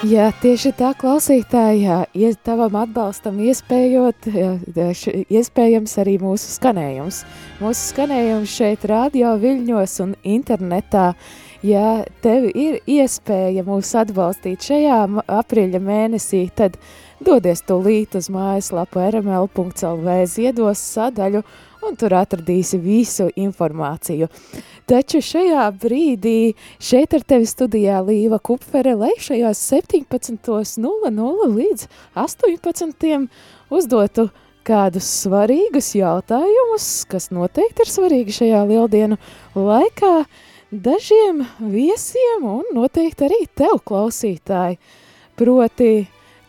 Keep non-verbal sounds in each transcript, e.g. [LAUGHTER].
Jā, tieši tā klausītājā, ja tavam atbalstam iespējot, iespējams arī mūsu skanējums. Mūsu skanējums šeit radio viļņos un internetā, ja tev ir iespēja mūs atbalstīt šajā aprīļa mēnesī, tad dodies tūlīt uz mājaslapu rml.lv ziedos sadaļu un tur atradīsi visu informāciju. Taču šajā brīdī šeit ar tevi studijā Līva Kupfere, lai šajās 17.00 līdz 18. uzdotu kādus svarīgus jautājumus, kas noteikti ir svarīgi šajā lieldienu laikā, dažiem viesiem un noteikti arī tev klausītāji. Proti,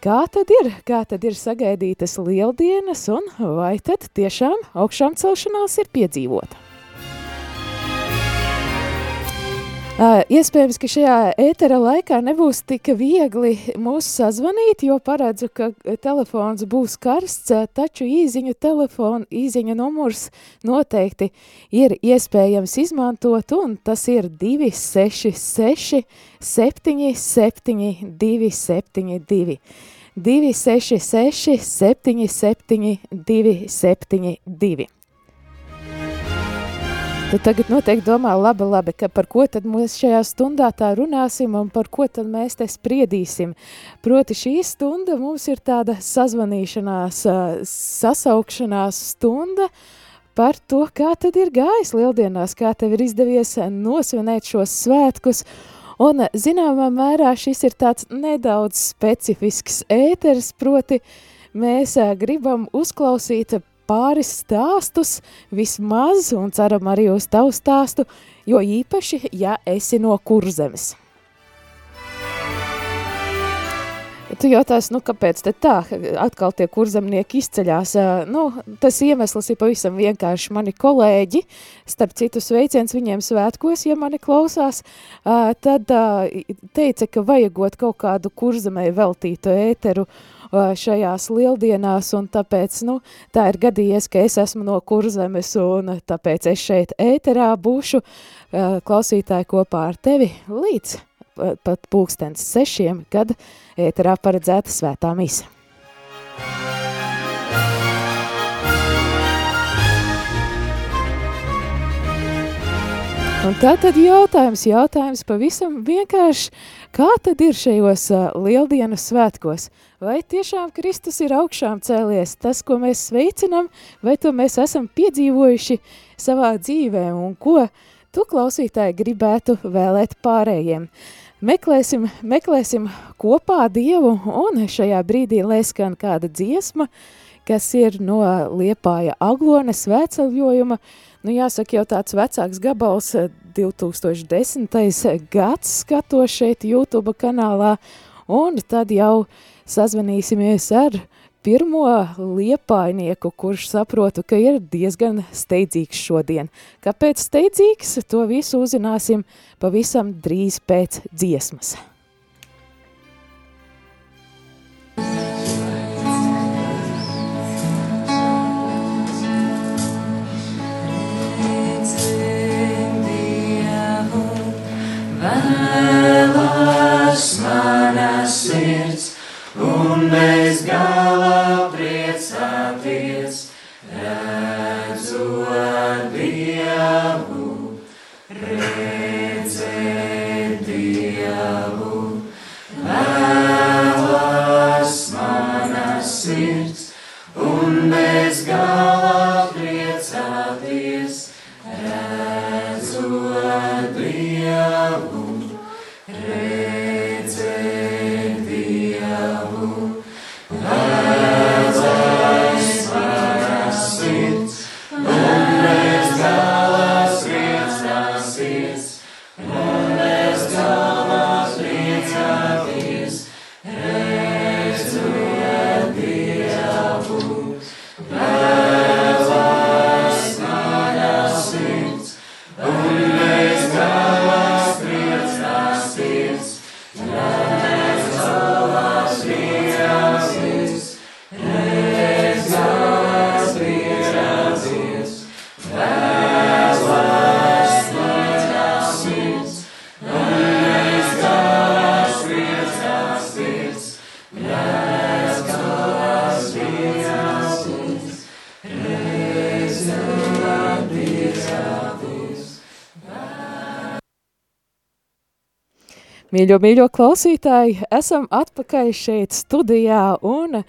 Kā tad ir? Kā tad ir sagaidītas lieldienas un vai tad tiešām augšām celšanās ir piedzīvota? Uh, iespējams, ka šajā ētera laikā nebūs tik viegli mūs sazvanīt, jo paredzu, ka telefons būs karsts, taču īziņu telefonu, īziņu numurs noteikti ir iespējams izmantot, un tas ir 266 77 272. 266 77 272. Tu tagad noteikti domā, labi, labi, ka par ko tad mēs šajā stundā tā runāsim un par ko tad mēs te spriedīsim. Proti šī stunda mums ir tāda sazvanīšanās, sasaukšanās stunda par to, kā tad ir gājis lieldienās, kā tev ir izdevies nosvinēt šos svētkus Un zināmā mērā šis ir tāds nedaudz specifisks ēteris, proti mēs gribam uzklausīt pāris stāstus vismaz un ceram arī uz tavu stāstu, jo īpaši, ja esi no kurzemes. Tu jautās, nu, kāpēc te tā, atkal tie kurzemnieki izceļās? Nu, tas iemesls ir pavisam vienkārši mani kolēģi, starp citu sveiciens viņiem svētkos, ja mani klausās, tad teica, ka vajagot kaut kādu kurzemē veltītu ēteru šajās lieldienās, un tāpēc, nu, tā ir gadījies, ka es esmu no kurzemes, un tāpēc es šeit ēterā būšu klausītāji kopā ar tevi līdz pat pulkstens sešiem, kad ēterā paredzēta svētā misa. Un tā tad jautājums, jautājums pavisam vienkārši, kā tad ir šajos uh, lieldienu svētkos? Vai tiešām Kristus ir augšām cēlies, tas, ko mēs sveicinam, vai to mēs esam piedzīvojuši savā dzīvē, un ko tu klausītāji gribētu vēlēt pārējiem? Meklēsim, meklēsim kopā Dievu, un šajā brīdī lēskan kāda dziesma, kas ir no Liepāja Aglones veceļojuma. Nu, jāsaka, jau tāds vecāks gabals 2010. gads skato šeit YouTube kanālā, un tad jau sazvanīsimies ar pirmo liepainieku, kurš saprotu, ka ir diezgan steidzīgs šodien. Kāpēc steidzīgs? To visu uzzināsim pavisam drīz pēc dziesmas. Mīļo, mīļo klausītāji, esam atpakaļ šeit studijā un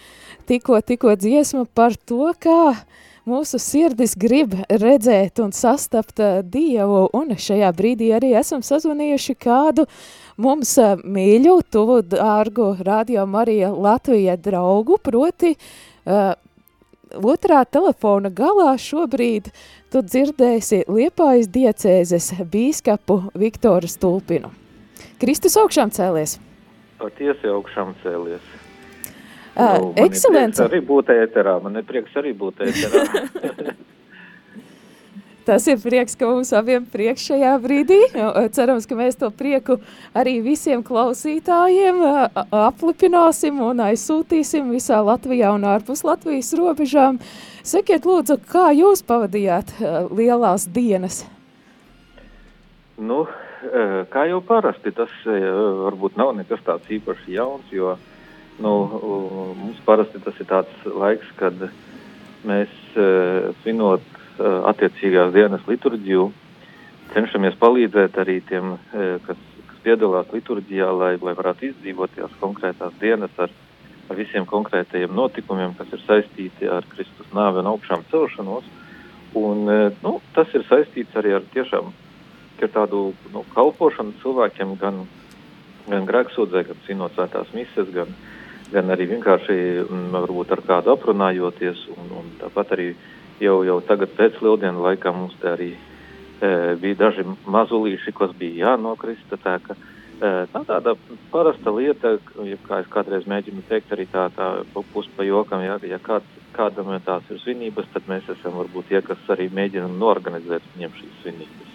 tikko, tikko dziesma par to, kā mūsu sirdis grib redzēt un sastapt Dievu, un šajā brīdī arī esam sazvanījuši kādu mums mīļu, tuvu dārgu Radio Marija Latvija draugu, proti uh, otrā telefona galā šobrīd tu dzirdēsi Liepājas diecēzes bīskapu Viktoru Stulpinu. Kristus augšām cēlies. Patiesi augšām cēlies. Uh, nu, Ekscelence. Arī būt ēterā. Man ir prieks arī būt ēterā. [LAUGHS] Tas ir prieks, ka mums abiem prieks šajā brīdī. Cerams, ka mēs to prieku arī visiem klausītājiem aplipināsim un aizsūtīsim visā Latvijā un ārpus Latvijas robežām. Sakiet, lūdzu, kā jūs pavadījāt lielās dienas? Nu, kā jau parasti, tas varbūt nav nekas tāds īpaši jauns, jo nu, mums parasti tas ir tāds laiks, kad mēs svinot attiecīgās dienas liturģiju, cenšamies palīdzēt arī tiem, kas, kas piedalās liturģijā, lai, lai varētu izdzīvot tās konkrētās dienas ar, ar visiem konkrētajiem notikumiem, kas ir saistīti ar Kristus nāvi un augšām celšanos. Un, nu, tas ir saistīts arī ar tiešām ar tādu nu, kalpošanu cilvēkiem, gan, gan grēksūdzē, gan cinot svētās mises, gan, gan arī vienkārši mm, varbūt ar kādu aprunājoties. Un, un tāpat arī jau, jau tagad pēc lieldienu laikā mums te arī e, bija daži mazulīši, kas bija jānokrista. Tā, ka, e, tā tāda parasta lieta, ja kā es kādreiz mēģinu teikt, arī tā, tā puspa jokam, ja, ja kāds, kādam tās ir svinības, tad mēs esam varbūt tie, kas arī mēģinam norganizēt viņiem šīs svinības.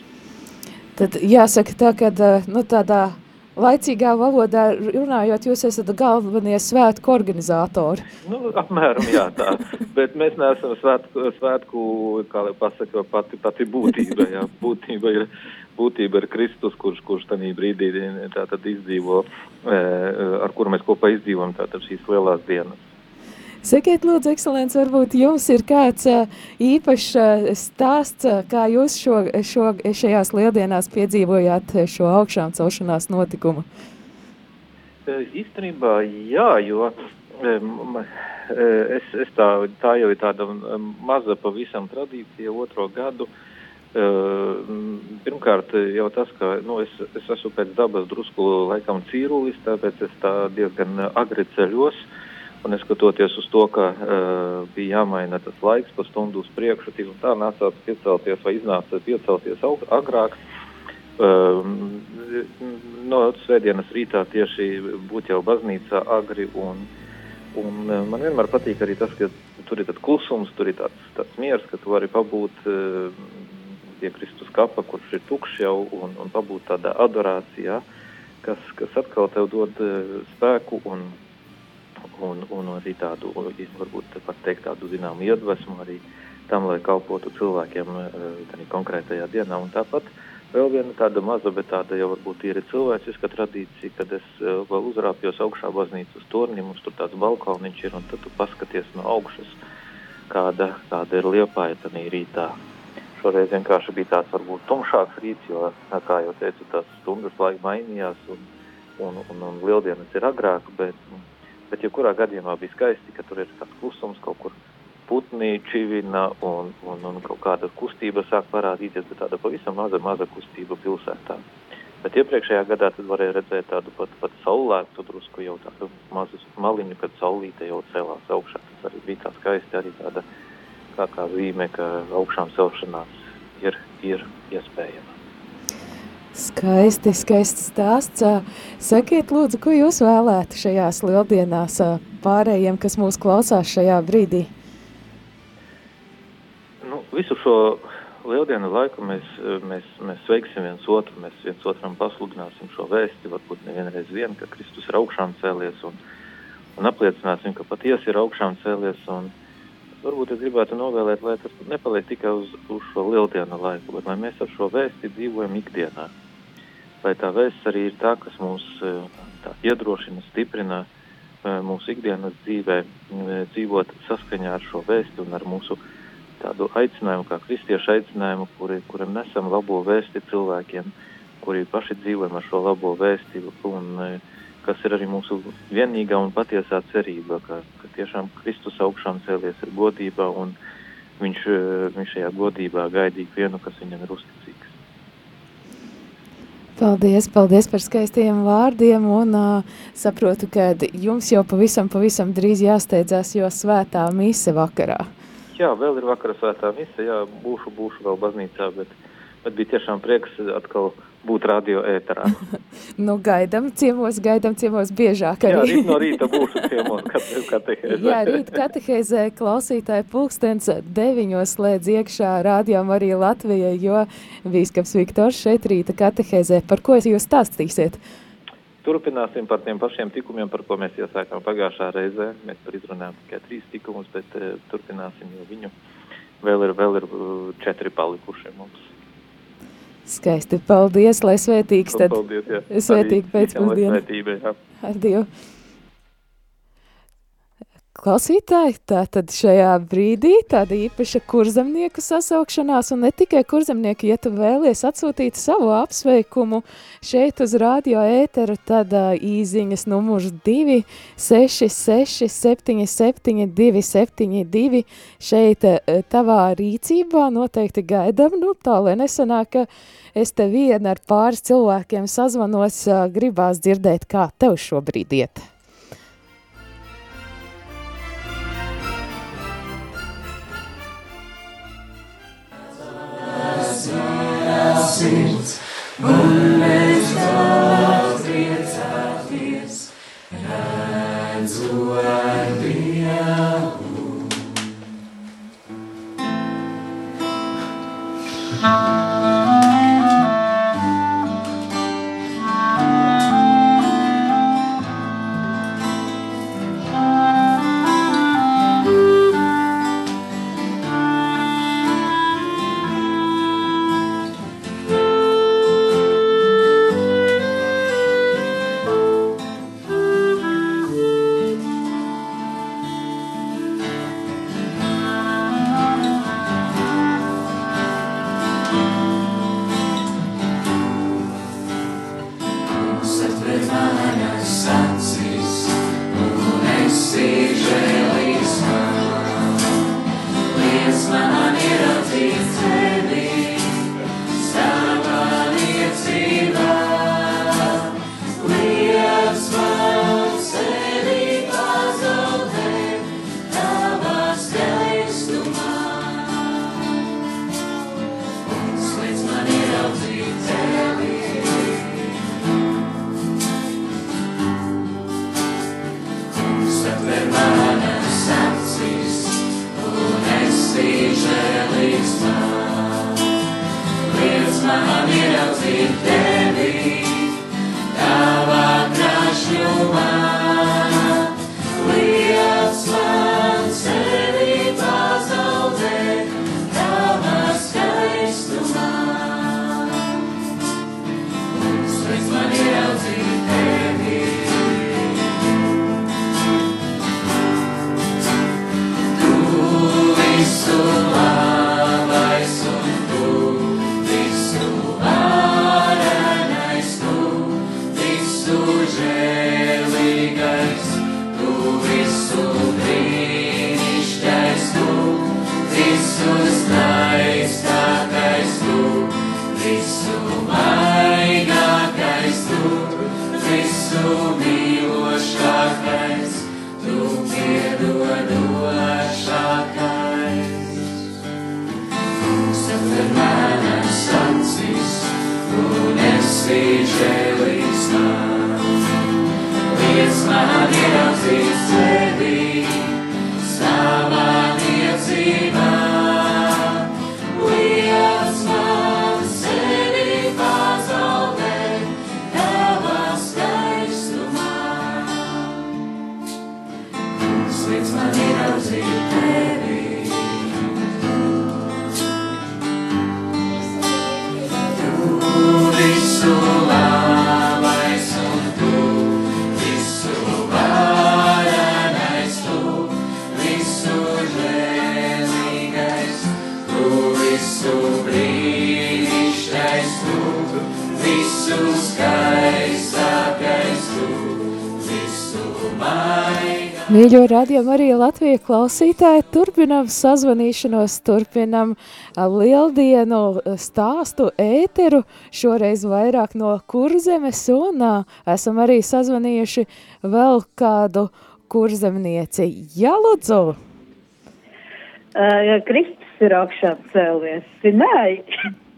Tad jāsaka tā, ka nu, tādā laicīgā valodā runājot, jūs esat galvenie svētku organizatori. Nu, apmēram jā, tā. Bet mēs neesam svētku, svētku kā lai pasaka, pati, pati būtība. Jā. Būtība ir, būtība ir Kristus, kurš, kurš tanī brīdī tātad izdzīvo, ar kuru mēs kopā izdzīvojam tātad šīs lielās dienas. Sakiet, lūdzu, ekscelents, varbūt jums ir kāds īpašs stāsts, kā jūs šo, šo, šajās lieldienās piedzīvojāt šo augšām celšanās notikumu? Īstenībā jā, jo es, es tā, tā jau ir tāda maza pavisam tradīcija otro gadu. Pirmkārt, jau tas, ka nu, es, es esmu pēc dabas drusku laikam cīrulis, tāpēc es tā diezgan agri ceļos. Uh, Un neskatoties uz to, ka uh, bija jāmaina tas laiks pa stundu uz priekšu, tik un tā nācās piecelties vai iznāca piecelties aug, agrāk. Uh, no svētdienas rītā tieši būt jau baznīcā agri. Un, un uh, man vienmēr patīk arī tas, ka tur ir klusums, tur ir tāds, tāds miers, ka tu vari pabūt uh, pie Kristus kapa, kurš ir tukšs jau, un, un pabūt tādā adorācijā, kas, kas atkal tev dod uh, spēku un un, un arī tādu, varbūt pat teikt, tādu zināmu iedvesmu arī tam, lai kalpotu cilvēkiem eh, konkrētajā dienā. Un tāpat vēl viena tāda maza, bet tāda jau varbūt ir cilvēciska tradīcija, kad es eh, vēl uzrāpjos augšā baznīcas tornī, mums tur tāds balkoniņš ir, un tad tu paskaties no augšas, kāda, kāda ir liepāja tanī rītā. Šoreiz vienkārši bija tāds varbūt tumšāks rīts, jo, kā jau teicu, tās stundas laika mainījās, un, un, un, un lieldienas ir agrāk, bet Bet, ja kurā gadījumā bija skaisti, ka tur ir tāds klusums, kaut kur putni čivina un, un, un kaut kāda kustība sāk parādīties, bet tāda pavisam maza, maza kustība pilsētā. Bet iepriekšējā gadā tad varēja redzēt tādu pat, pat saulētu drusku jau tādu mazu maliņu, kad saulīte jau celās augšā. Tas arī bija tā skaisti, arī tāda kā, kā zīme, ka augšām celšanās ir, ir iespējama. Skaisti, skaists stāsts. Sakiet, lūdzu, ko jūs vēlētu šajās lieldienās pārējiem, kas mūs klausās šajā brīdī? Nu, visu šo lieldienu laiku mēs, mēs, mēs sveiksim viens otru, mēs viens otram pasludināsim šo vēsti, varbūt nevienreiz vien, ka Kristus ir augšām cēlies un, un apliecināsim, ka patiesi ir augšām cēlies un varbūt es gribētu novēlēt, lai tas nepaliek tikai uz, uz šo lieldienu laiku, bet lai mēs ar šo vēsti dzīvojam ikdienā lai tā vēsts arī ir tā, kas mūs eh, tā, iedrošina, stiprina eh, mūsu ikdienas dzīvē, eh, dzīvot saskaņā ar šo vēsti un ar mūsu tādu aicinājumu, kā kristiešu aicinājumu, kuri, kuram nesam labo vēsti cilvēkiem, kuri paši dzīvojam ar šo labo vēstību, un kas ir arī mūsu vienīgā un patiesā cerība, ka, ka tiešām Kristus augšām cēlies ir godībā, un viņš, viņš šajā godībā gaidīja vienu, kas viņam ir uzticīgs. Paldies, paldies par skaistiem vārdiem un uh, saprotu, ka jums jau pavisam, pavisam drīz jāsteidzās, jo svētā mise vakarā. Jā, vēl ir vakara svētā mise, jā, būšu, būšu vēl baznīcā, bet, bet bija tiešām prieks atkal uh, būt radio ēterā. [LAUGHS] nu, gaidam ciemos, gaidam ciemos biežāk arī. Jā, rīt no rīta būšu ciemos [LAUGHS] katehēzē. Jā, rīt katehēzē klausītāji pulkstens deviņos slēdz iekšā rādījām arī Latvijai, jo Vīskaps Viktors šeit rīta katehēzē. Par ko jūs stāstīsiet? Turpināsim par tiem pašiem tikumiem, par ko mēs iesākām pagājušā reizē. Mēs tur izrunājām tikai trīs tikumus, bet uh, turpināsim, jo viņu vēl ir, vēl ir uh, četri palikuši mums. Skaisti, paldies, lai svētīgs tad. Paldies, jā. Svētīgi pēcpusdienu. Ar Dievu. Klausītāji, tā tad šajā brīdī tāda īpaša kurzemnieku sasaukšanās, un ne tikai kurzemnieki, ja tu vēlies atsūtīt savu apsveikumu šeit uz radio ēteru, tad uh, īziņas numurs 2 6 6 7 7 2 7 2 šeit uh, tavā rīcībā noteikti gaidam, nu tā, lai nesanāk, ka es te viena ar pāris cilvēkiem sazvanos, uh, gribās dzirdēt, kā tev šobrīd iet. Sirds, un mēs Mīļo radiomu arī Latviju klausītāji, turpinam sazvanīšanos, turpinam lieldienu stāstu ēteru, šoreiz vairāk no kurzemes, un esam arī sazvanījuši vēl kādu kurzemnieci. Jā, lūdzu! Uh, Kristus ir augšā cēlies, zināji?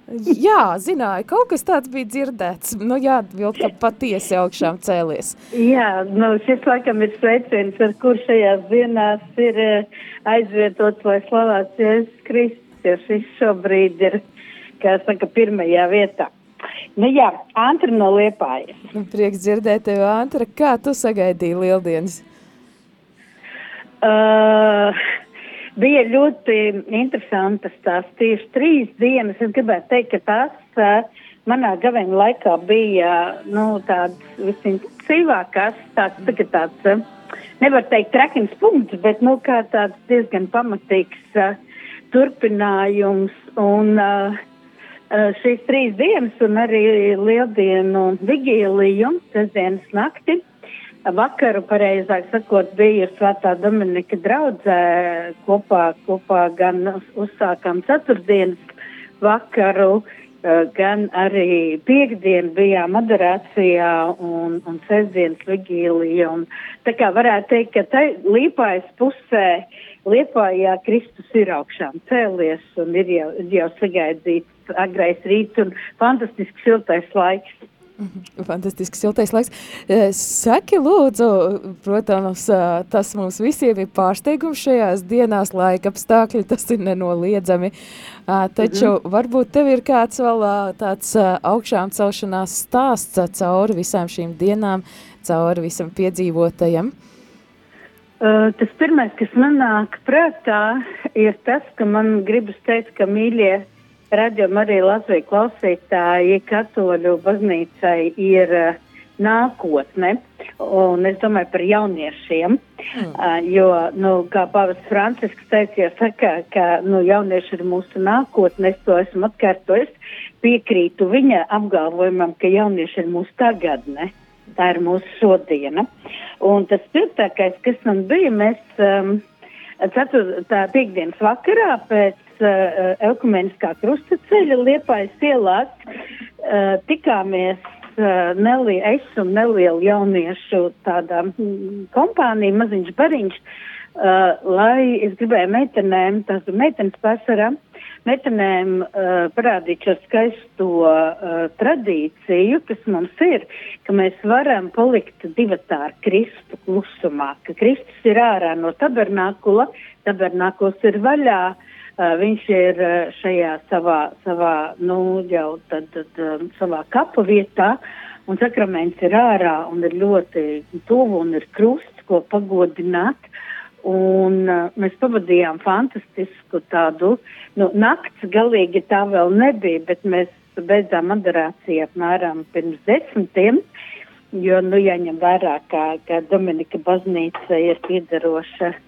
Jā, zināju, kaut kas tāds bija dzirdēts. Nu, jāatbild, ka patiesi augšām cēlies. Jā, nu, šis laikam ir sveiciens, ar kur šajās dienās ir eh, aizvietots, lai slavēts Jēzus Kristus, jo šis šobrīd ir, kā saka, pirmajā vietā. Nu jā, Antra no Liepājas. Prieks dzirdēt tevi, Antra. Kā tu sagaidīji lieldienas? Uh, bija ļoti interesantas tās tieši trīs dienas. Es gribētu teikt, ka tās uh, manā gaveņa laikā bija nu, tādas visintensīvākās, tāds, tā, tāds uh, nevar teikt trekins punkts, bet nu, tāds diezgan pamatīgs uh, turpinājums. Un, uh, šīs trīs dienas un arī lieldienu vigīliju, sestdienas nakti vakaru, pareizāk sakot, bija Svētā Dominika draudzē kopā, kopā gan uzsākām ceturtdienas vakaru, eh, gan arī piekdien bijām adorācijā un, un sestdienas vigīlija. Un, tā kā varētu teikt, ka tai līpājas pusē, liepājā Kristus ir augšām cēlies un ir jau, jau sagaidīts agrais rīts un fantastisks siltais laiks. Mhm. Fantastisks siltais laiks. E, saki, lūdzu, protams, e, tas mums visiem ir pārsteigums šajās dienās, laika apstākļi, tas ir nenoliedzami. E, taču mm -hmm. varbūt tev ir kāds vēl tāds augšām celšanās stāsts cauri visām šīm dienām, cauri visam piedzīvotajam. Uh, tas pirmais, kas man nāk prātā, ir tas, ka man gribas teikt, ka mīļie radījuma arī Latvijas klausītāji katoļu baznīcai ir uh, nākotne, un es domāju par jauniešiem, mm. uh, jo, nu, kā pavas Francisks teica, ja saka, ka, nu, jaunieši ir mūsu nākotne, es to esmu atkārtojis, piekrītu viņa apgalvojumam, ka jaunieši ir mūsu tagadne. Tā ir mūsu šodiena. Un tas spilgtākais, kas man bija, mēs um, ceturtā piekdienas vakarā pēc uh, Eukumeniskā krustaceļa Liepājas ielās uh, tikāmies uh, Nelī, es un nelielu jauniešu tādā mm, kompānija, maziņš bariņš, uh, lai es gribēju meitenēm, tās bija meitenes pārsvarā, meitenēm uh, parādīt šo skaisto uh, tradīciju, kas mums ir, ka mēs varam palikt divatā ar Kristu klusumā, ka Kristus ir ārā no tabernākula, tabernākuls ir vaļā, Uh, viņš ir šajā savā, savā nu, jau tad, tad savā kapa vietā, un sakraments ir ārā un ir ļoti tuvu un ir krusts, ko pagodināt. Un mēs pavadījām fantastisku tādu, nu, nakts galīgi tā vēl nebija, bet mēs beidzām adorāciju apmēram pirms desmitiem, jo, nu, jāņem vērā, ka, ka Dominika baznīca ir piedaroša uh,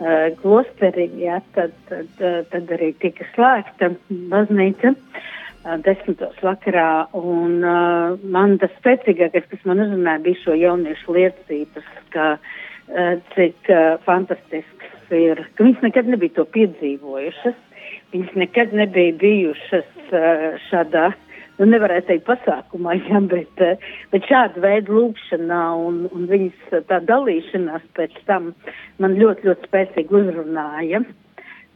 uh, klosterī, ja, tad, tad, uh, tad arī tika slēgta baznīca uh, desmitos vakarā. Un uh, man tas spēcīgākais, kas man uzrunāja, bija šo jauniešu liecības, ka uh, cik uh, fantastisks ir, ka viņas nekad nebija to piedzīvojušas. Viņas nekad nebija bijušas uh, šādā uh, nu, nevarētu teikt pasākumā, [LAUGHS] ja, bet, eh, bet šāda veida lūkšanā un, un viņas eh, tā dalīšanās pēc tam man ļoti, ļoti spēcīgi uzrunāja.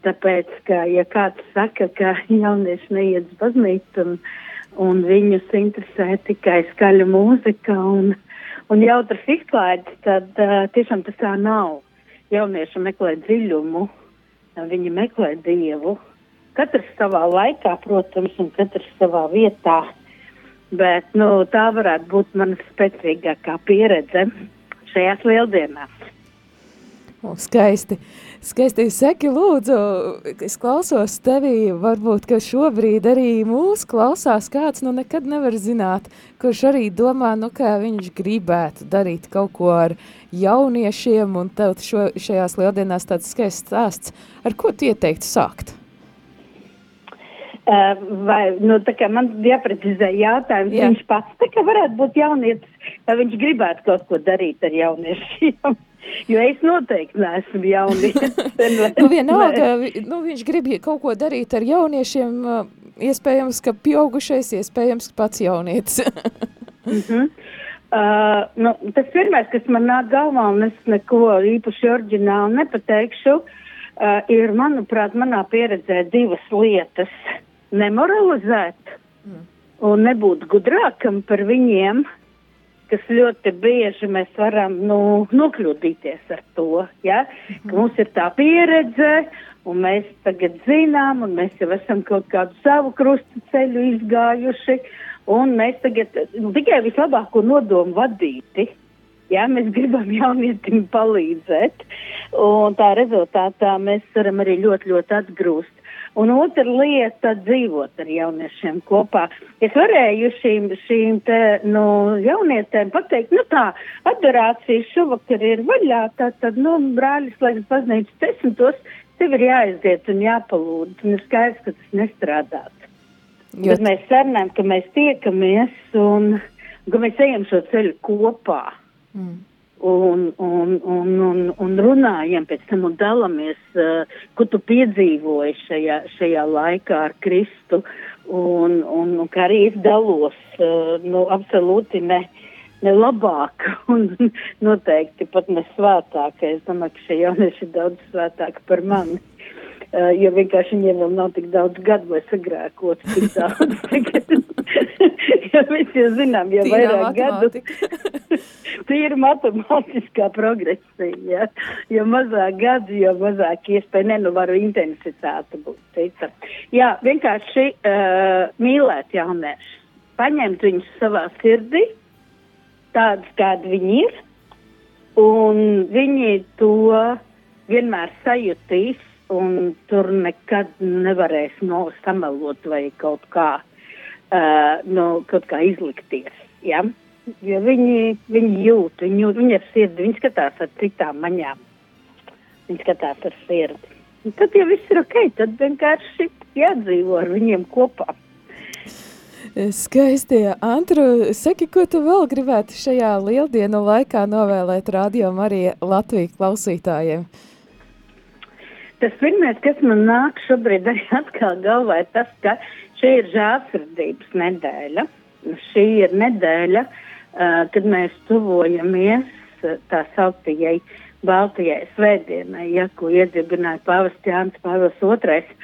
Tāpēc, ka, ja kāds saka, ka [LAUGHS] jaunieši neiet uz baznīcu un, un viņus interesē tikai skaļa mūzika un, un jautras izklaides, tad uh, tiešām tas tā nav. Jaunieši meklē dziļumu, viņi meklē dievu, Katrs savā laikā, protams, un katrs savā vietā. Bet nu, tā varētu būt mana spēcīgākā pieredze šajās lieldienās. O, skaisti. Skaisti saki, lūdzu, es klausos tevī, varbūt, ka šobrīd arī mūs klausās kāds, nu nekad nevar zināt, kurš arī domā, nu kā viņš gribētu darīt kaut ko ar jauniešiem, un tev šo, šajās lieldienās tāds skaists stāsts. Ar ko tu ieteiktu sākt? Uh, vai, nu, man jāprecizē jautājums, Jā. viņš pats tā kā varētu būt jaunietis, vai viņš gribētu kaut ko darīt ar jauniešiem. [LAUGHS] Jo es noteikti neesmu jaunietis. [LAUGHS] nu, vienalga, nu, viņš grib kaut ko darīt ar jauniešiem, iespējams, ka pieaugušais, iespējams, pats jaunietis. mm -hmm. uh, nu, tas pirmais, kas man nāk galvā, un es neko īpaši oriģināli nepateikšu, uh, ir, manuprāt, manā pieredzē divas lietas. Nemoralizēt mm. un nebūt gudrākam par viņiem, kas ļoti bieži mēs varam nu, nokļūdīties ar to, ja? mm ka mums ir tā pieredze un mēs tagad zinām, un mēs jau esam kaut kādu savu krustu ceļu izgājuši, un mēs tagad nu, tikai vislabāko nodomu vadīti. Jā, mēs gribam jaunietim palīdzēt, un tā rezultātā mēs varam arī ļoti, ļoti atgrūst. Un otra lieta - dzīvot ar jauniešiem kopā. Es varēju šīm, šīm te, nu, jaunietēm pateikt, nu tā, adorācija šovakar ir vaļā, tā tad, nu, brāļis, lai baznīcas desmitos, tev ir jāaiziet un jāpalūdz, un ir skaidrs, ka tas nestrādāt. Jo... Bet mēs sarunājam, ka mēs tiekamies un ka mēs ejam šo ceļu kopā. Mm. Un, un, un, un, un runājam pēc tam un dalamies, uh, ko tu piedzīvoji šajā, šajā laikā ar Kristu. Un, un, un kā arī es dalos, uh, nu, absolūti ne, ne labāk [LAUGHS] un noteikti pat ne svētāk. Es domāju, ka šie jaunieši ir daudz svētāki par mani. Uh, jo vienkārši viņiem vēl nav tik daudz gadu, lai sagrēkotu tik [LAUGHS] daudz. [LAUGHS] jo mēs jau zinām, jo Tīrā vairāk gadu. Tīri matemātiskā progresija, ja? jo mazāk gadu, jo mazāk iespēja, ne, nu varu intensitāte būt cita. Jā, vienkārši uh, mīlēt jauniešu, paņemt viņus savā sirdī, tādus, kādi viņi ir, un viņi to vienmēr sajutīs un tur nekad nevarēs no samelot vai kaut kā, uh, no, kaut kā izlikties. Ja? Jo viņi, viņi jūt, viņi jūt, viņi ar sirdi, viņi skatās ar citām maņām. Viņi skatās ar sirdi. Un tad, ja viss ir ok, tad vienkārši jādzīvo ar viņiem kopā. Skaisti, Antru, saki, ko tu vēl gribētu šajā lieldienu laikā novēlēt radio Marija Latviju klausītājiem? Tas pirmais, kas man nāk šobrīd arī [LAUGHS] atkal galvā, ir tas, ka šī ir žālsirdības nedēļa. Šī ir nedēļa, uh, kad mēs tuvojamies uh, tā sauktajai Baltijai svētdienai, ja, ko iedibināja pāvests Jānis Pāvils II.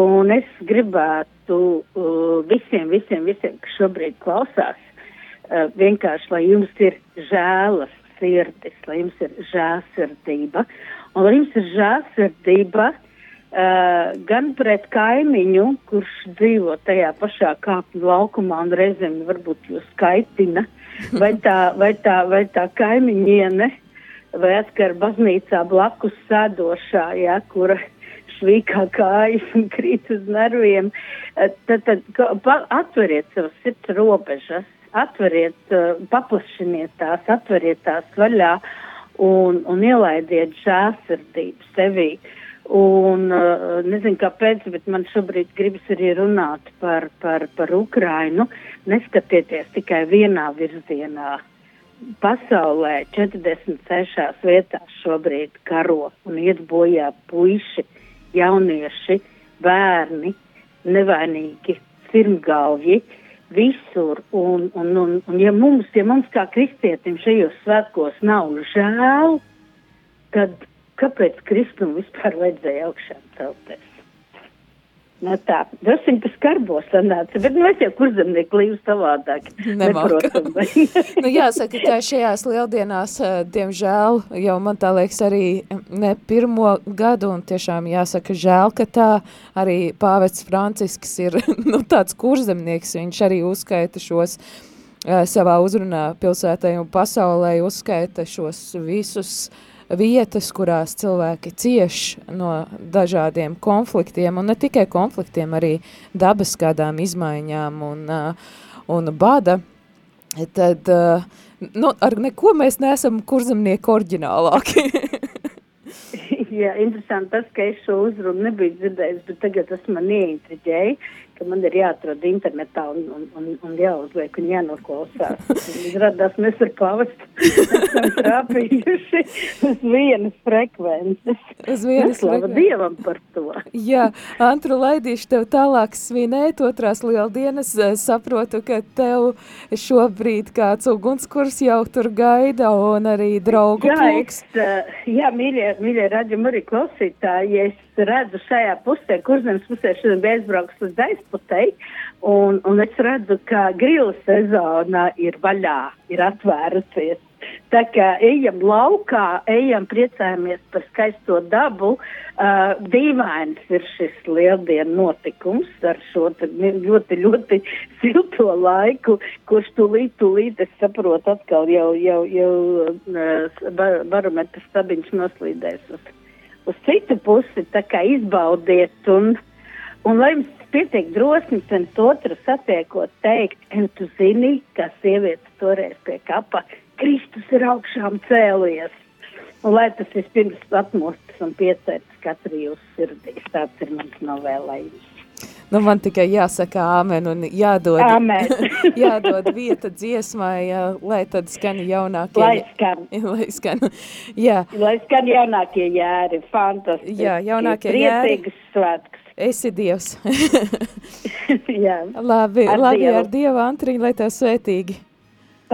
Un es gribētu uh, visiem, visiem, visiem, kas šobrīd klausās, uh, vienkārši, lai jums ir žēlas sirdis, lai jums ir žēlsirdība. Un lai jums ir žēlsirdība uh, gan pret kaimiņu, kurš dzīvo tajā pašā kāpņu laukumā un reizēm varbūt jūs skaitina, vai tā, vai tā, vai tā kaimiņiene, vai atkar baznīcā blakus sēdošā, ja, kura švīkā kājas [LAUGHS] un krīt uz nerviem, tad, tad pa, atveriet savas sirds robežas, atveriet, uh, paplašiniet tās, atveriet tās vaļā un, un ielaidiet žēlsirdību sevī. Un uh, nezinu, kāpēc, bet man šobrīd gribas arī runāt par, par, par Ukrainu. Neskatieties tikai vienā virzienā. Pasaulē 46 vietās šobrīd karo un iet bojā puiši, jaunieši, bērni, nevainīgi, sirmgalvji. Visur. Un, un, un, un ja, mums, ja mums kā kristietim šajos svētkos nav žēl, tad kāpēc Kristum vispār vajadzēja augšām celties? Nu tā, druskuļi pa skarbos sanāca, bet nu es jau kurzemnieku līdz savādāk. Neprotam. [LAUGHS] nu jāsaka, ka šajās lieldienās, eh, diemžēl, jau man tā liekas arī ne pirmo gadu, un tiešām jāsaka žēl, ka tā arī pāvests Francisks ir [LAUGHS] nu, tāds kurzemnieks, viņš arī uzskaita šos uh, savā uzrunā pilsētai un pasaulē, uzskaita šos visus uh, vietas, kurās cilvēki cieš no dažādiem konfliktiem, un ne tikai konfliktiem, arī dabas kādām izmaiņām un, un bada, tad nu, ar neko mēs neesam kurzemnieki oriģinālāki. [LAUGHS] Jā, interesanti tas, ka es šo uzrunu nebiju dzirdējis, bet tagad tas man ieintriģēja, ka man ir jāatrod internetā un, un, un, un jāuzliek un jānoklausās. Izrādās, mēs ar pavastu esam trāpījuši uz vienas frekvences. Uz vienas Slava Dievam par to. Jā, Antru, laidīšu tev tālāk svinēt otrās lieldienas. Saprotu, ka tev šobrīd kāds ugunskurs jau tur gaida un arī draugu jā, pulks. Es, jā, mīļie, mīļie raģim arī klausītāji, es redzu šajā pusē, kurzemes pusē šodien aizbrauks uz aizputei, un, un es redzu, ka grila sezona ir vaļā, ir atvērusies. Tā kā ejam laukā, ejam priecājamies par skaisto dabu. Uh, dīvains ir šis lieldienu notikums ar šo ļoti, ļoti [LAUGHS] silto laiku, kurš tūlīt, tūlīt, es saprotu, atkal jau, jau, jau uh, bar barometrs stabiņš noslīdēs uz, uz citu pusi. Izbaudiet un, un lai jums pietiek drosmes viens otru satiekot, teikt, en tu zini, kā sievietes toreiz pie kapa Kristus ir augšām cēlies. Un lai tas vispirms atmostas un piecerts katru jūsu sirdīs, tāds ir mans novēlējums. Nu, man tikai jāsaka āmen un jādod, Amen. [LAUGHS] jādod vieta dziesmai, jā, lai tad skan jaunākie. Lai skan. [LAUGHS] Lai skan, jā. Lai skan jaunākie jēri, fantastiski. Jā, jaunākie jēri. Priecīgas svētkus. Esi Dievs. [LAUGHS] jā. labi, Ar labi Dievu. ar Dievu, Antriņ, lai tev svētīgi.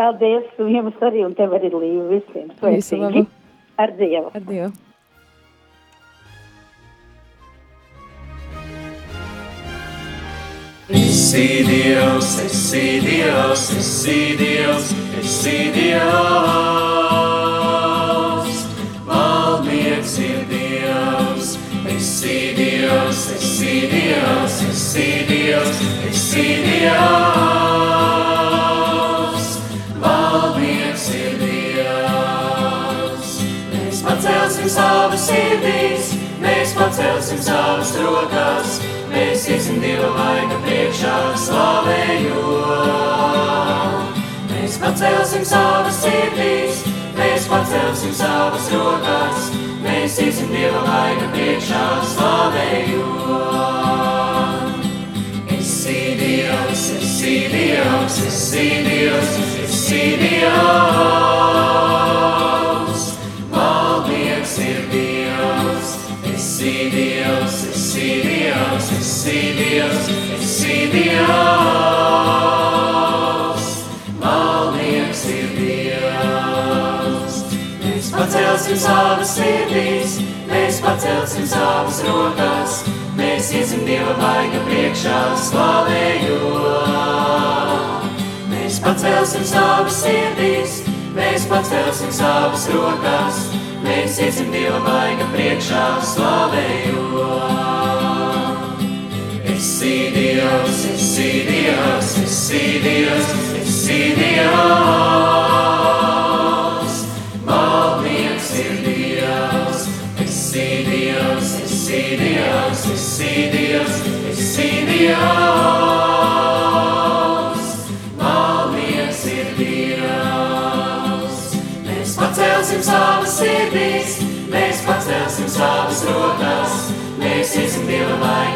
Paldies, un jums arī, un tev arī līvi visiem. Visu Sveicīgi. labu. Ar Dievu. Ar Dievu. Esi Dievs, esi Dievs, esi Dievs, esi Dievs. Valdnieks ir Dievs, esi Dievs, esi Dievs, esi Dievs, esi Dievs. Valdnieks ir Dievs. Mēs pacelsim savas sirdīs, mēs pacelsim savas rokas, mēs iesim Dieva vaiga priekšā slavējot. Mēs pacelsim savas sirdīs, mēs pacelsim savas rokas, mēs iesim Dieva vaiga priekšā slavējot. Esi Dievs, esi Dievs, esi Dievs, esi Dievs. Valdnieks ir Dievs, esi Dievs, esi Dievs, esi Dievs, esi Dievs. Pacelsim savas sirdīs, mēs pacelsim savas rokas, mēs iesim Dieva vaiga priekšā slavējot. Mēs pacelsim savas sirdīs, mēs pacelsim savas rokas, mēs iesim Dieva vaiga priekšā slavējot. Esi Dievs, esi Dievs, esi Dievs, esi Dievs. Valdnieks ir Dievs, esi Dievs, esi Dievs, esi Dievs, esi Dievs. Valdnieks ir Dievs. Mēs pacelsim savas sirdīs, mēs pacelsim savas rokas, mēs iesim Dieva vaiga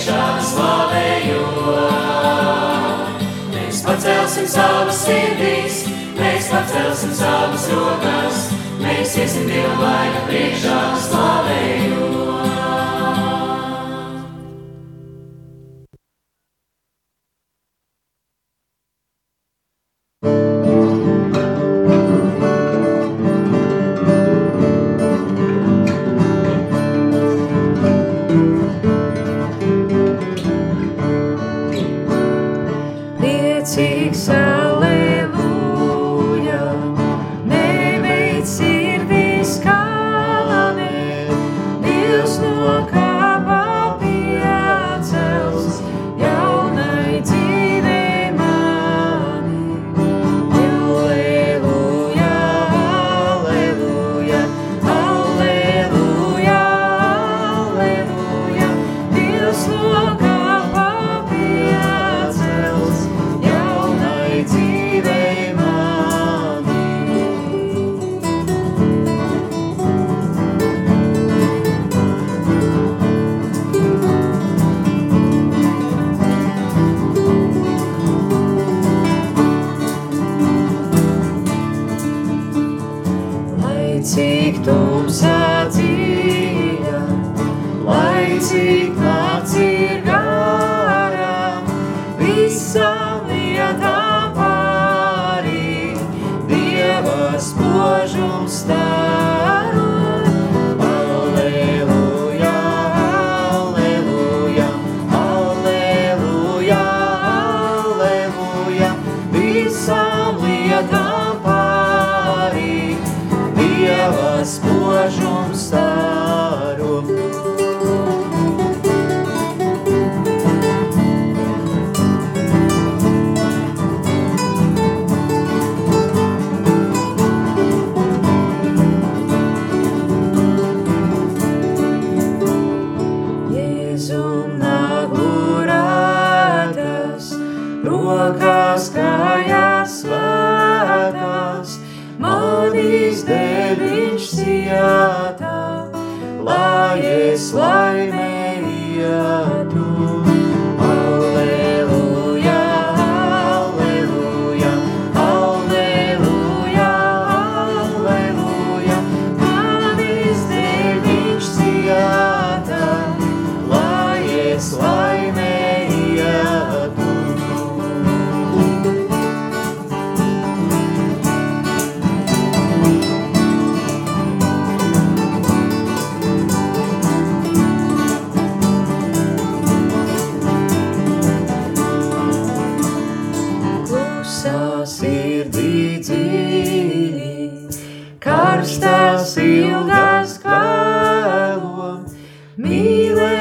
priekšā slavējot. Mēs pacelsim savas sirdīs, mēs pacelsim savas rokas, mēs iesim Dieva vaiga priekšā slavējot. Visām lietām pārī, Dieva spožums staru.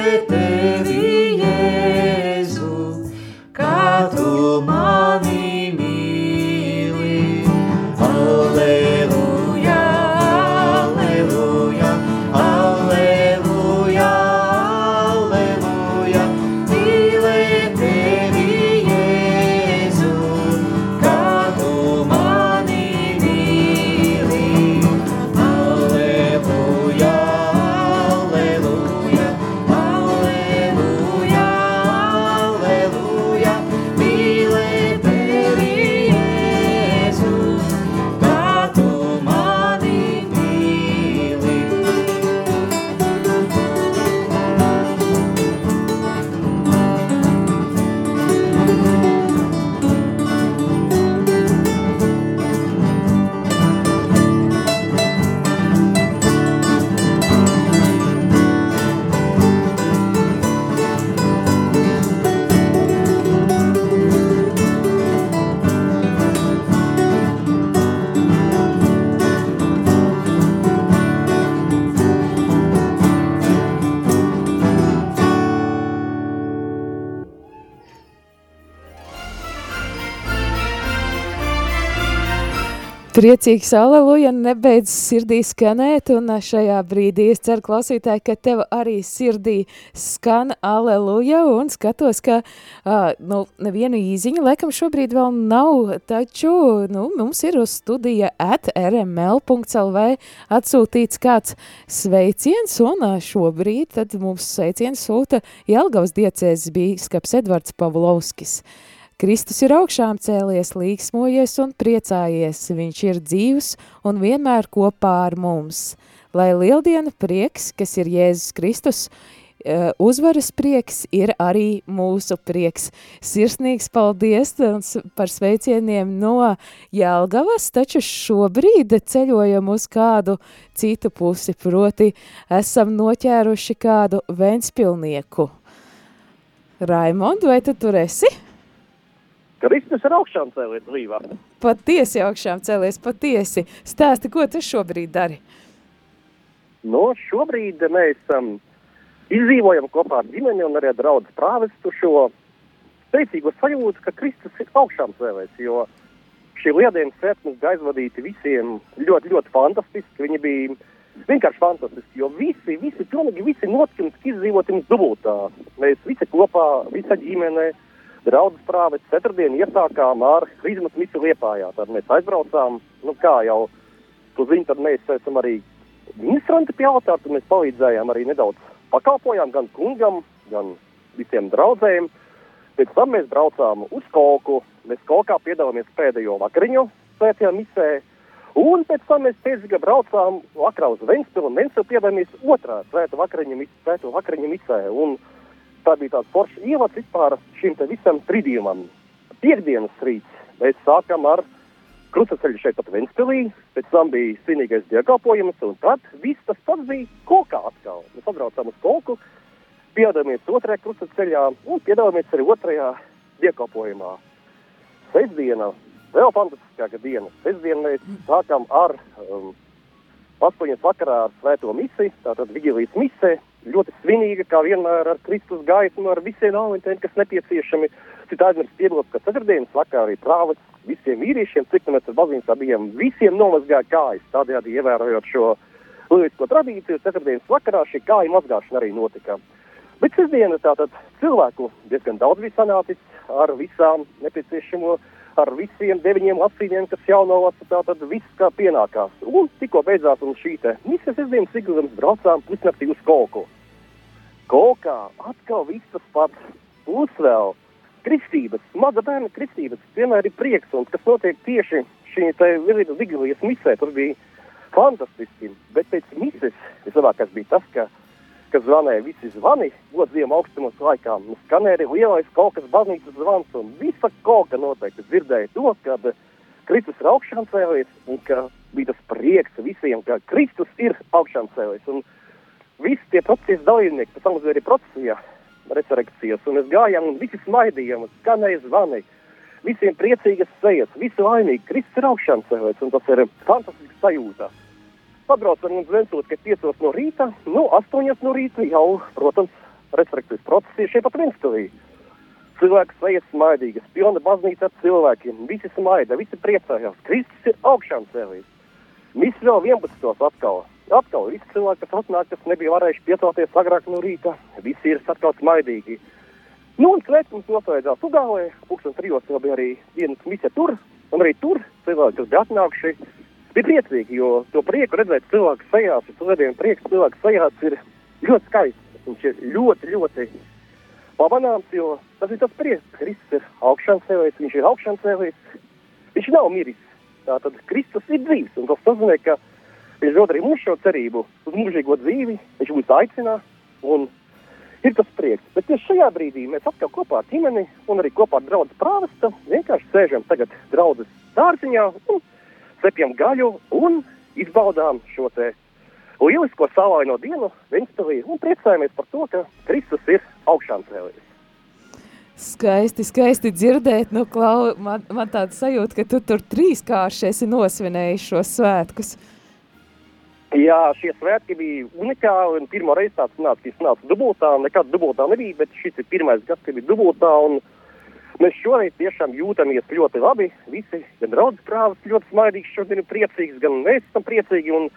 Mīlēt tevi, Priecīgs aleluja nebeidz sirdī skanēt, un šajā brīdī es ceru, klausītāji, ka tev arī sirdī skan aleluja, un skatos, ka, uh, nu, nevienu īziņu, laikam šobrīd vēl nav, taču, nu, mums ir uz studija at rml.lv atsūtīts kāds sveiciens, un uh, šobrīd tad mums sveiciens sūta Jelgavas diecēzes bīskaps Edvards Pavlovskis. Kristus ir augšām cēlies, līksmojies un priecājies, viņš ir dzīvs un vienmēr kopā ar mums. Lai lieldiena prieks, kas ir Jēzus Kristus, eh, uzvaras prieks ir arī mūsu prieks. Sirsnīgs paldies par sveicieniem no Jelgavas, taču šobrīd ceļojam uz kādu citu pusi, proti esam noķēruši kādu Ventspilnieku. Raimond, vai tu tur esi? Kristus ir augšām cēlies dzīvā. Patiesi augšām cēlies, patiesi. Stāsti, ko tu šobrīd dari? No šobrīd mēs um, izdzīvojam kopā ar ģimeni un arī ar draugu prāvestu šo spēcīgo sajūtu, ka Kristus ir augšām cēlies. Jo šī lieldienu svētki mums bija aizvadīti visiem ļoti, ļoti fantastiski. Viņi bija vienkārši fantastiski, jo visi, visi, pilnīgi visi notikumi tika izdzīvoti mums dubultā. Mēs visi kopā, visa ģimene, draudzes prāves, ceturtdienu iesākām ar Krīzmas misiju Liepājā. Tad mēs aizbraucām, nu kā jau tu zini, tad mēs esam arī ministranti pie altāra, tad mēs palīdzējām arī nedaudz pakalpojām gan kungam, gan visiem draudzējiem. Pēc tam mēs braucām uz Kolku, mēs Kolkā piedalāmies pēdējo vakariņu svētajā misē, Un pēc tam mēs pēcīgi braucām vakarā uz Ventspilu, un Ventspilu piedalījāmies otrā svēta vakariņa, mic- svēto vakariņa micē. Un tā bija tāds foršs ievads vispār šim visam tridījumam. Piektdienas rīts mēs sākam ar krustaceļu šeit pat Ventspilī, pēc tam bija svinīgais dievkalpojums, un tad viss tas pats bija kokā atkal. Mēs atbraucām uz koku, piedalāmies otrajā krustaceļā un piedalāmies arī otrajā dievkalpojumā. Sestdiena, vēl fantastiskāka diena. Sestdiena mēs sākam ar um, astoņas vakarā ar svēto misiju, tātad vigilijas misē, ļoti svinīga, kā vienmēr ar Kristus gaismu, ar visiem novintiem, kas nepieciešami. Citādi mēs piebilst, ka ceturtdienas vakarā arī prāvats visiem vīriešiem, cik nu mēs ar baznīcā bijām, visiem nomazgāja kājas, tādējādi ievērojot šo lielisko tradīciju. Ceturtdienas vakarā šī kāja mazgāšana arī notika. Bet sestdiena tātad cilvēku diezgan daudz bija sanācis ar visām nepieciešamo, ar visiem deviņiem lasījumiem, kas jau novasa, tātad viss kā pienākās. Un tikko beidzās un šī te misijas sestdienas ciklams braucām pusnaktī uz Kolku. Kolkā atkal viss tas pats, plus vēl kristības, maza bērna kristības, vienmēr ir prieks, un kas notiek tieši šī te vigilijas misē, tur bija fantastiski, bet pēc mises vislabākais bija tas, ka kas zvanīja visi zvani, Dievam augstumos laikā. Un skanēja arī lielais kaut kas baznīcas zvans, un visa kolka noteikti dzirdēja to, ka Kristus ir augšām cēlies, un ka bija tas prieks visiem, ka Kristus ir augšām cēlies. Un visi tie procesa dalībnieki, pēc tam arī procesijā, resurrekcijas, un mēs gājām, un visi smaidījām, un skanēja zvani. Visiem priecīgas sejas, visi laimīgi, Kristus ir augšām cēlies, un tas ir fantastisks sajūta pabraucam uz Ventspili, ka 5 no rīta, nu, 8 no rīta jau, protams, resurrekcijas procesi ir šeit pat Ventspilī. Cilvēks sejas smaidīgas, pilna baznīca ar cilvēkiem, visi smaida, visi priecājās, Kristus ir augšām cēlījis. Viss vēl 11. atkal, atkal visi cilvēki, kas atnāk, kas nebija varējuši piecelties agrāk no rīta, visi ir atkal smaidīgi. Nu, un svētums noslēdzās Ugālē, pūkstens trijos vēl bija arī dienas mise tur, un arī tur cilvēki, kas bija atnākuši, bija priecīgi, jo to prieku redzēt cilvēku sejās, ir svētdien prieks cilvēku sejās ir ļoti skaists. Viņš ir ļoti, ļoti pamanāms, jo tas ir tas prieks, Kristus ir augšām cēlējis, viņš ir augšām cēlējis, viņš nav miris. Tātad Kristus ir dzīves, un tas nozīmē, ka viņš dod arī mums šo cerību uz mūžīgo dzīvi, viņš mūs aicina, un ir tas prieks. Bet tieši šajā brīdī mēs atkal kopā ar ģimeni un arī kopā ar draugu prāvestu vienkārši sēžam tagad draudzes dārziņā un cepjam gaļu un izbaudām šo te lielisko saulaino dienu Ventspilī un priecājamies par to, ka Kristus ir augšām cēlies. Skaisti, skaisti dzirdēt. Nu, Klau, man, man tāda sajūta, ka tu tur trīskārši esi nosvinējis šos svētkus. Jā, šie svētki bija unikāli un pirmo reizi tāds nāca, ka nāca dubultā, nekad dubultā nebija, bet šis ir pirmais gads, kad bija dubultā un mēs šoreiz tiešām jūtamies ļoti labi. Visi, gan draudzes prāvas ļoti smaidīgs, šodien ir priecīgs, gan mēs esam priecīgi un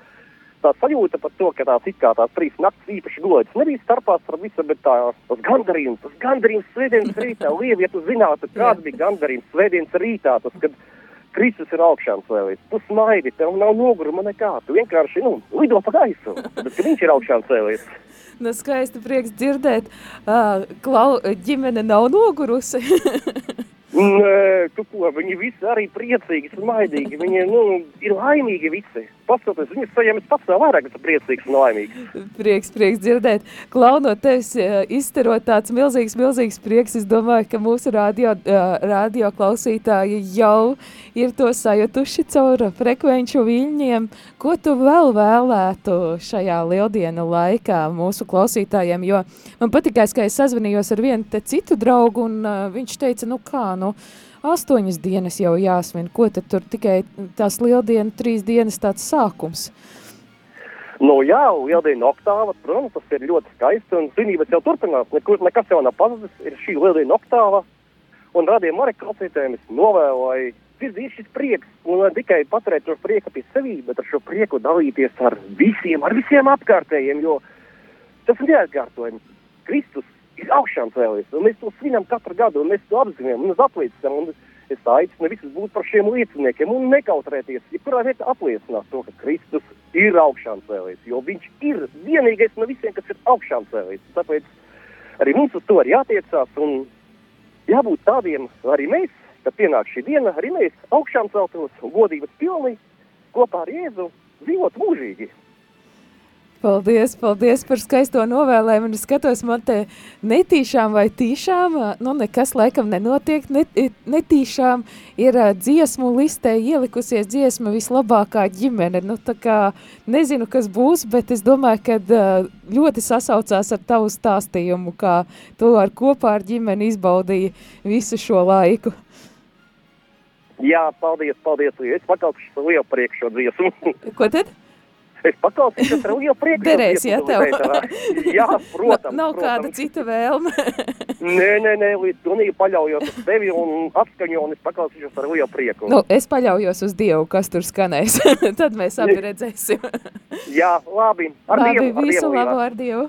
tā sajūta par to, ka tās it kā tās trīs naktis īpaši gulētas nebija starpās ar visu, bet tā, tas gandarījums, tas gandarījums svētdienas rītā, lievi, ja tu zinātu, kāds bija gandarījums svētdienas rītā, tas, kad Kristus ir augšām cēlies, tu smaidi, tev nav noguruma nekā, tu vienkārši, nu, lido pa gaisu, bet, viņš ir augšām cēlies. Nu, skaisti prieks dzirdēt. Uh, Klau, ģimene nav nogurusi. [LAUGHS] Nē, tu ko, viņi visi arī priecīgi, smaidīgi, viņi, nu, ir laimīgi visi. Paskatoties, viņas es pats vēl vairāk priecīgs un laimīgs. prieks, prieks dzirdēt. Klau, no tevis uh, izterot tāds milzīgs, milzīgs prieks. Es domāju, ka mūsu radio, uh, radio klausītāji jau ir to sajutuši caur frekvenču viļņiem. Ko tu vēl vēlētu šajā lieldienu laikā mūsu klausītājiem? Jo man patikās, ka es sazvanījos ar vienu te citu draugu, un viņš teica, nu kā, nu, astoņas dienas jau jāsvin. Ko tad tur tikai tās lieldiena, trīs dienas tāds sākums? Nu jā, lieldiena oktāva, protams, tas ir ļoti skaisti un zinības jau turpinās. Nekur, nekas jau nav pazudis, ir šī lieldiena oktāva. Un radījiem arī klausītājiem es novēlu, lai sirdī ir šis prieks, un ne tikai paturēt šo prieku pie sevis, bet ar šo prieku dalīties ar visiem, ar visiem apkārtējiem, jo tas ir neatkārtojami. Kristus augšām cēlies, un mēs to svinam katru gadu, un mēs to apzinām un apliecinām. Un es aicinu visus būt par šiem lieciniekiem un nekautrēties, ja kurā vietā apliecināt to, ka Kristus ir augšām cēlies, jo viņš ir vienīgais no visiem, kas ir augšām cēlies. Tāpēc arī mums uz to ir jātiecās un jābūt tādiem arī mēs, kad pienāk šī diena, arī mēs augšām celtos un godības pilni kopā ar Jēzu dzīvot mūžīgi. Paldies, paldies par skaisto novēlējumu. Es skatos, man te netīšām vai tīšām, nu nekas laikam nenotiek, net, netīšām ir dziesmu listē ielikusies dziesma vislabākā ģimene. Nu tā kā nezinu, kas būs, bet es domāju, ka ļoti sasaucās ar tavu stāstījumu, kā tu ar kopā ar ģimeni izbaudīji visu šo laiku. Jā, paldies, paldies. Es pakalpošu ar lielu prieku šo dziesmu. Ko tad? Es pakalpošu ar lielu prieku. Derēs, ja tev? Jā, [LAUGHS] protams. Nav kāda protams. cita vēlme. [LAUGHS] Nē, nē, nē, līdz pilnīgi paļaujos uz tevi un apskaņo, un es paklausīšos ar lielu prieku. Nu, es paļaujos uz Dievu, kas tur skanēs. [LAUGHS] Tad mēs abi redzēsim. Jā, labi. Ar Labi, Dievu, ar visu Dievu, labu ar Dievu.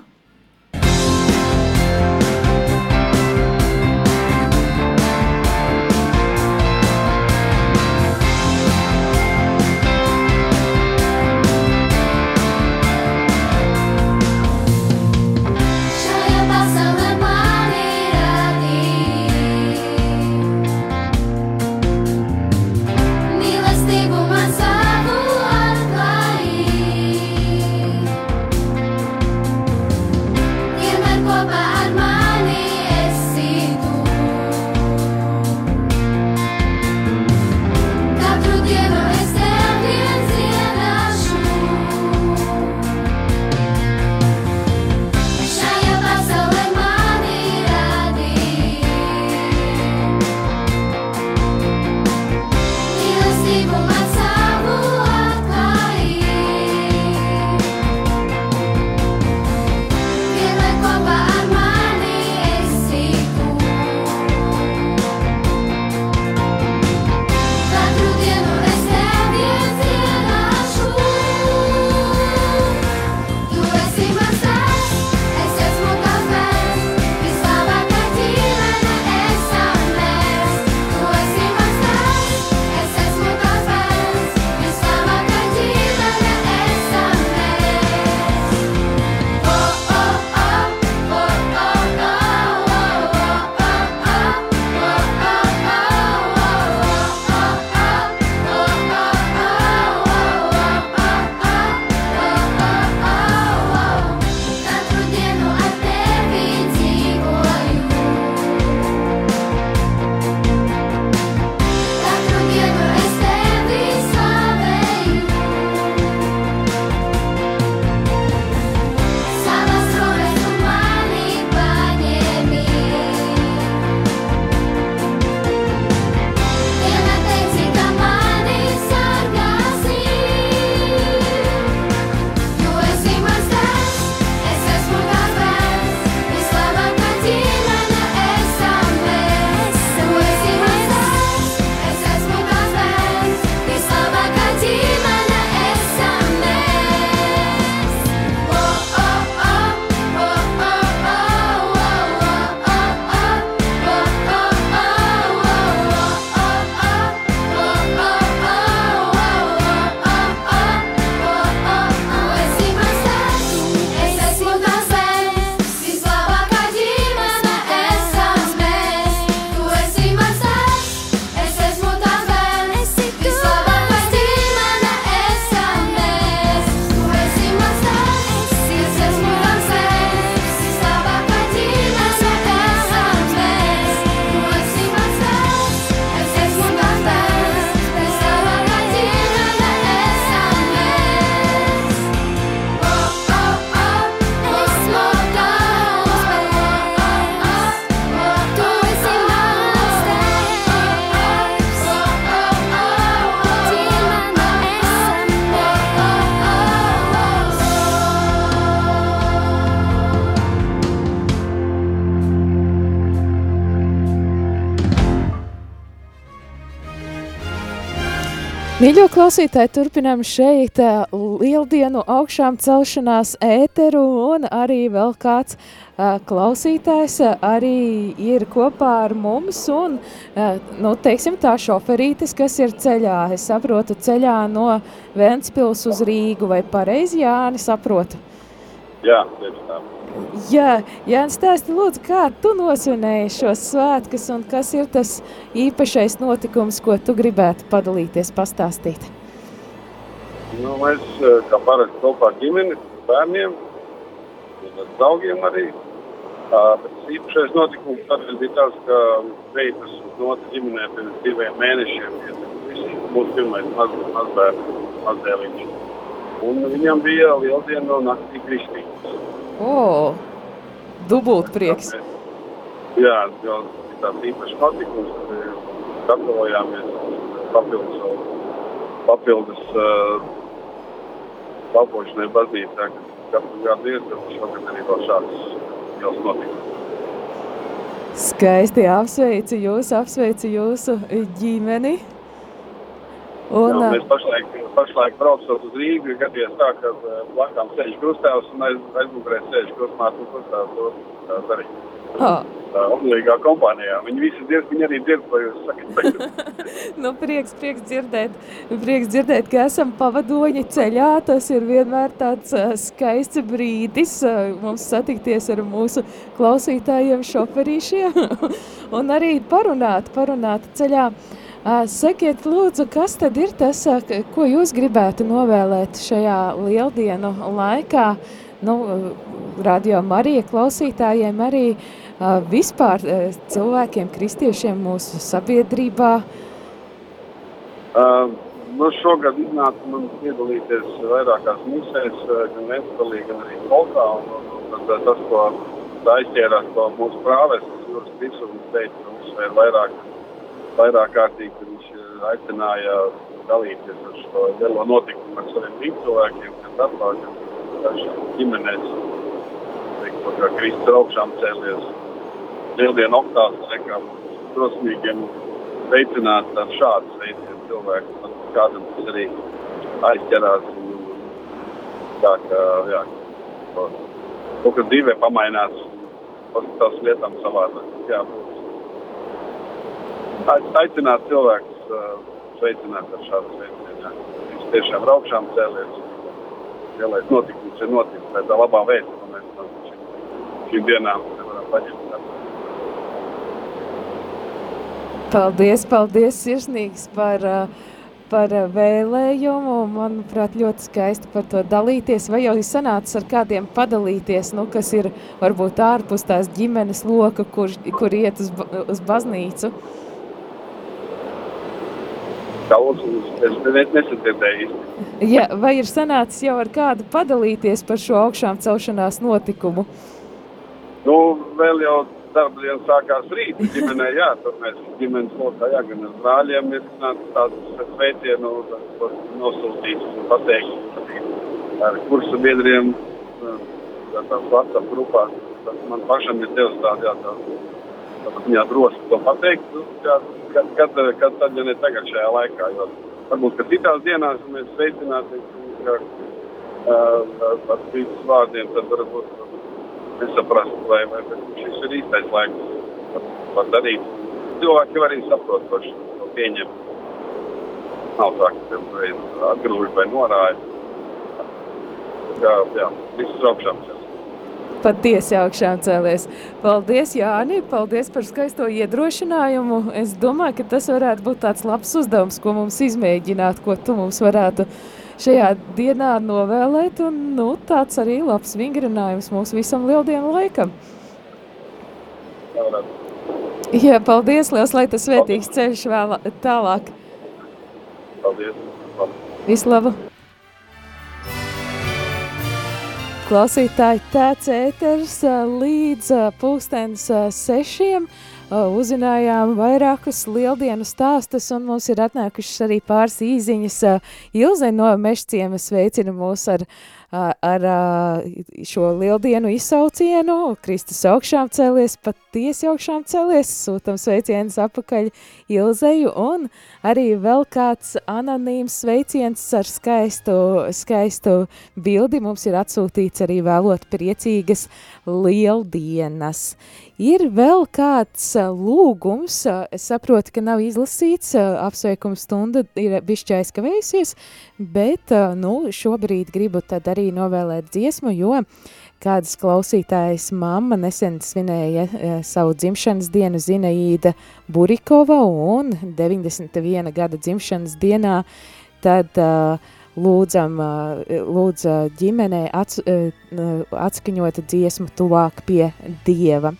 Mīļo klausītāji, turpinām šeit ā, lieldienu augšām celšanās ēteru un arī vēl kāds ā, klausītājs ā, arī ir kopā ar mums un, ā, nu, teiksim tā šoferītis, kas ir ceļā. Es saprotu ceļā no Ventspils uz Rīgu vai pareizi Jāni saprotu? Jā, tieši tā. Jā, Jānis, stāsti lūdzu, kā tu nosvinēji šos svētkus un kas ir tas īpašais notikums, ko tu gribētu padalīties, pastāstīt? Nu, mēs eh, kā parasti kopā ar bērniem un ar draugiem arī. Bet īpašais notikums tad bija tas, ka meitas uz notu ģimenē pirms diviem mēnešiem ir visi mūsu pirmais maz, mazbērns, mazdēliņš. Un viņam bija lieldiena un naktī kristīns. O, dubult prieks. Jā, jo tāds īpašs eh, gatavojāmies papildus, papildus uh, kalpošanai baznīcā, kas katru gadu ir, tad šogad arī vēl šāds liels notikums. Skaisti apsveicu jūs, apsveicu jūsu ģimeni. Un, Jā, mēs pašlaik, pašlaik braucot uz Rīgu, ir gadījies tā, ka blakām sēž krustāvs un aiz, aizmugurē sēž krustmāts un krustāvs. arī ā, tā omulīgā kompānijā. Viņi visi dzird, viņi arī dzird, ko jūs sakat. [LAUGHS] nu, prieks, prieks dzirdēt, prieks dzirdēt, ka esam pavadoņi ceļā. Tas ir vienmēr tāds skaists brīdis mums satikties ar mūsu klausītājiem, šoferīšiem [LAUGHS] un arī parunāt, parunāt ceļā. Sakiet, lūdzu, kas tad ir tas, ko jūs gribētu novēlēt šajā lieldienu laikā? Nu, radio Marija klausītājiem arī vispār cilvēkiem, kristiešiem mūsu sabiedrībā. Uh, nu, šogad iznāca man piedalīties vairākās misēs, gan Ventspēlī, gan arī Polkā. Un, un, un, tas, ko aizķērās, ko mūsu prāvests Jūras Kristus teica, uzsvēr vairāk, vairāk kārtīgi, kad viņš uh, aicināja dalīties ar šo lielo notikumu ar saviem līdzcilvēkiem, darbā, gan dažām ģimenēs. Teikt, kā Kristus augšām cēlies. Lieldienu oktāvs liekam drosmīgiem veicināt ar šādu sveicienu cilvēku. Kādam tas arī aizķerās. un- Tā kā, jā, kaut kas dzīvē pamainās, paskatās lietām savādāk. Jā, aicināt cilvēkus uh, sveicināt ar šādu sveicienu. Viņš tiešām ir augšām cēlies. Lielais notikums ir noticis. Ir tā labā vēsts, ko mēs no šīm, šīm dienām varam paņemt. Paldies, paldies sirsnīgs par, par vēlējumu. Manuprāt, ļoti skaisti par to dalīties. Vai jau ir sanācis ar kādiem padalīties, nu, kas ir varbūt ārpus tās ģimenes loka, kur, kur iet uz, uz baznīcu? Daudz, es ne- nesadzirdēju. Ja, vai ir sanācis jau ar kādu padalīties par šo augšām celšanās notikumu? Nu, vēl jau darba diena sākās rīt. Ģimenē, jā, tad mēs ģimenes lokā, jā, gan ar brāļiem ir tāds sveicienu nosūtīts un pateikt ar kursu biedriem, tā tās WhatsApp grupā. Tas man pašam ir devis tādu, jā, tādu, tādu jā, drosmi to pateikt, nu, jā, kad, kad, kad tad, ja ne tagad šajā laikā, jo varbūt, ka citās dienās mēs sveicināsim, ka uh, ar Kristus vārdiem, tad varbūt nesaprast, vai, vai šis ir īstais laiks, var, var darīt. Cilvēki jau arī saprot, ko šo to pieņem. Nav tā, ka tev reiz atgrūž vai norāja. Jā, jā, viss ir augšām. Patiesi augšām cēlies. Paldies, Jāni, paldies par skaisto iedrošinājumu. Es domāju, ka tas varētu būt tāds labs uzdevums, ko mums izmēģināt, ko tu mums varētu šajā dienā novēlēt. Un, nu, tāds arī labs vingrinājums mūsu visam lieldienu laikam. Jā, paldies, liels, lai tas svētīgs ceļš vēl tālāk. Paldies. Paldies. Vislabu! Klausītāji, tāds ēters līdz ā, sešiem. Uzzinājām vairākus lieldienu stāstus, un mums ir atnākušas arī pāris īziņas. Ilze no Mešciema sveicina mūs ar, ā, ar šo lieldienu izsaucienu. Kristus augšām cēlies, patiesi augšām cēlies, sūtam sveicienus apakaļ Ilzeju, un arī vēl kāds anonīms sveiciens ar skaistu, skaistu bildi mums ir atsūtīts arī vēlot priecīgas lieldienas. Ir vēl kāds ā, lūgums, ā, es saprotu, ka nav izlasīts, ā, apsveikuma stunda ir bišķi aizkavējusies, bet, nu, šobrīd gribu tad arī novēlēt dziesmu, jo kādas klausītājas mamma nesen svinēja ā, savu dzimšanas dienu Zinaīda Burikova un 91 gada dzimšanas dienā tad uh, lūdzam, lūdz ģimenei ats, atskaņota dziesma tuvāk pie Dieva,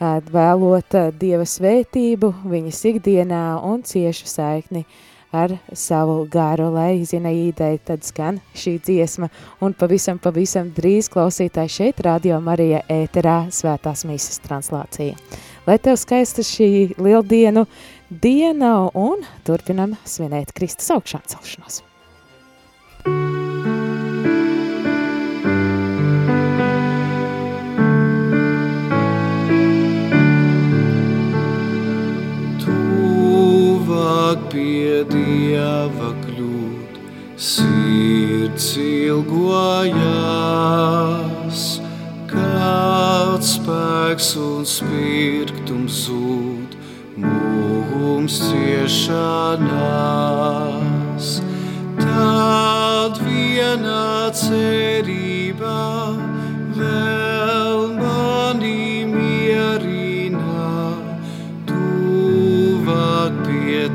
vēlot Dieva svētību viņas ikdienā un ciešu saikni ar savu garu, lai Zinaīdei tad skan šī dziesma un pavisam, pavisam drīz klausītāji šeit Radio Marija ēterā svētās mīsas translācija. Lai tev skaista šī lieldienu diena un turpinam svinēt Kristus augšām celšanos. Tuvāk pie Dieva kļūt, sirds ilgojās, kāds spēks un spirktums zūd mums ciešanās. Tad vienā cerībā vēl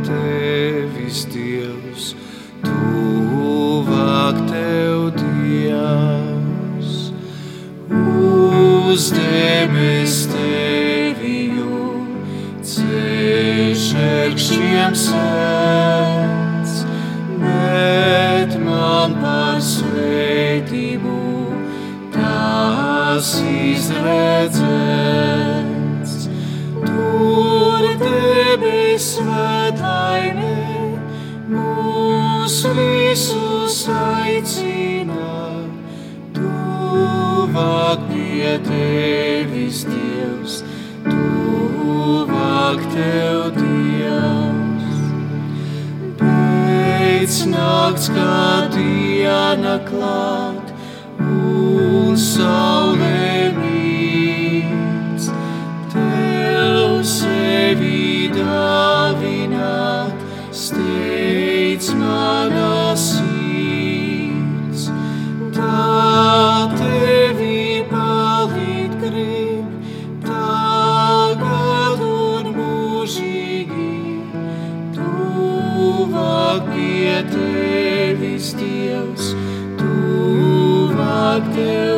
tevis Dievs, tuvāk tev Dievs. Uz debes tevi jūr, ceļš ērkšķiem sēdz, bet man par svētību tās izredzēts. Tur debes svētlaime mūs visus aicina, tuvāk pie tevis Dievs, tuvāk tev Dievs. Pēc nakts, kad diena klāt un saulē mīts, tuvāk